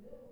middle